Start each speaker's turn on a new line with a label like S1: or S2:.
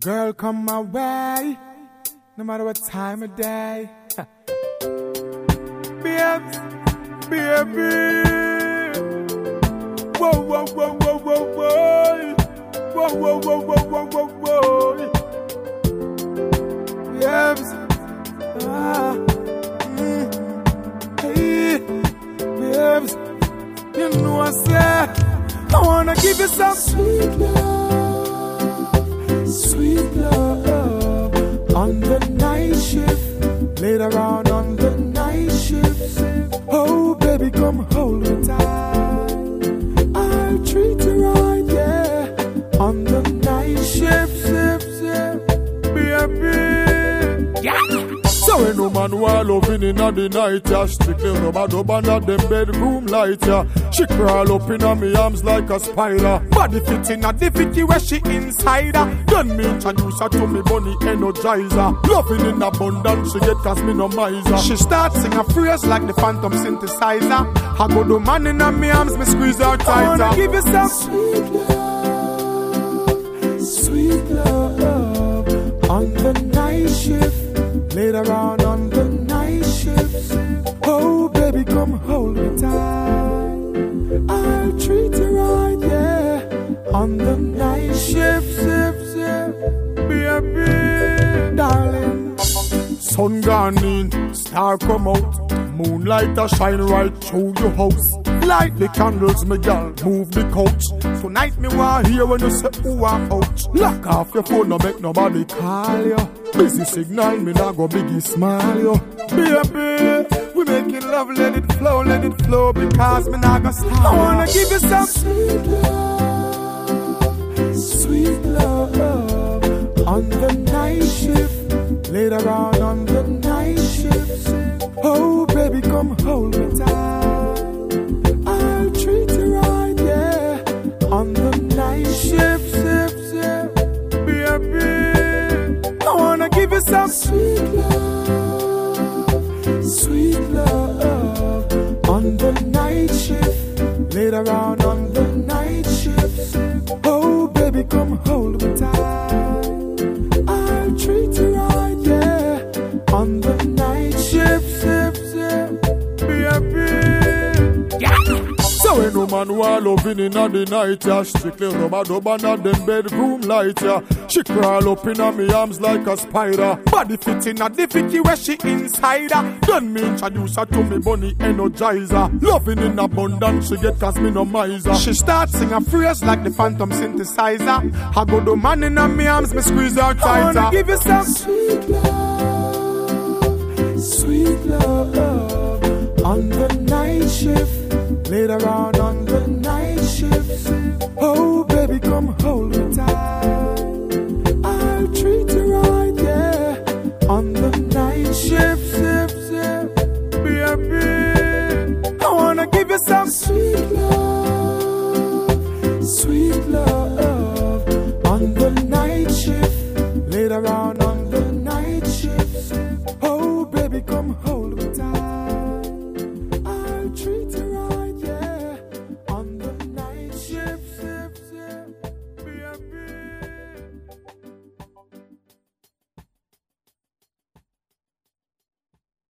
S1: Girl, come my way, no matter what time of day. Babes, baby. Whoa, whoa, whoa, whoa, whoa, whoa. Whoa, whoa, whoa, whoa, whoa, whoa, whoa. Babes. Ah. Mm. Hey, babes. You know I said, I wanna give you some sweet love,
S2: when no man want loving in the night, yeah Strictly rubber dub under them bedroom light, yeah She crawl up in me arms like a spider Body fit in a the fitty where she inside her. Then me introduce her to me bunny energizer Loving in abundance, she get cause me no miser She start
S3: sing a phrase like the phantom synthesizer.
S2: I go do
S3: man
S2: in her me arms, me squeeze her I
S1: tighter. wanna give you some sweet love, sweet love on the night shift. Later on on On the night shift, shift, shift. Baby, darling.
S2: Sun gone in, star come out Moonlight a shine right through your house Light the candles, me gal, move the couch Tonight me want hear when you say ooh ah ouch Lock off your phone, no make nobody call you. Busy signal, me nah go biggie smile you. Baby, we making love, let it flow, let it flow, because me not
S3: gonna
S1: stop. I wanna give you some sweet love, sweet love on the night shift, later on on the night shift. Oh, baby, come hold me tight. I'll treat you right, yeah, on the night shift, shift, shift. Baby, I wanna give you some sweet love, sweet love on the night shift, later on
S2: So when no man want loving in the night, yeah Strictly rubber dub under them bedroom light, yeah She crawl up in me arms like a spider body fit in a the fitty where she inside her. Then me introduce her to me bunny energizer Loving in abundance, she get cause me no miser She start
S3: sing a phrase like
S1: the
S3: phantom synthesizer. I go do man in her
S2: me arms, me squeeze her
S1: tighter. I wanna give you some sweet love, sweet love on the night shift, later on on the night shift. Oh, baby, come hold me tight. I'll treat you right, yeah. On the night shift, shift, shift, baby. I wanna give you some sweet love.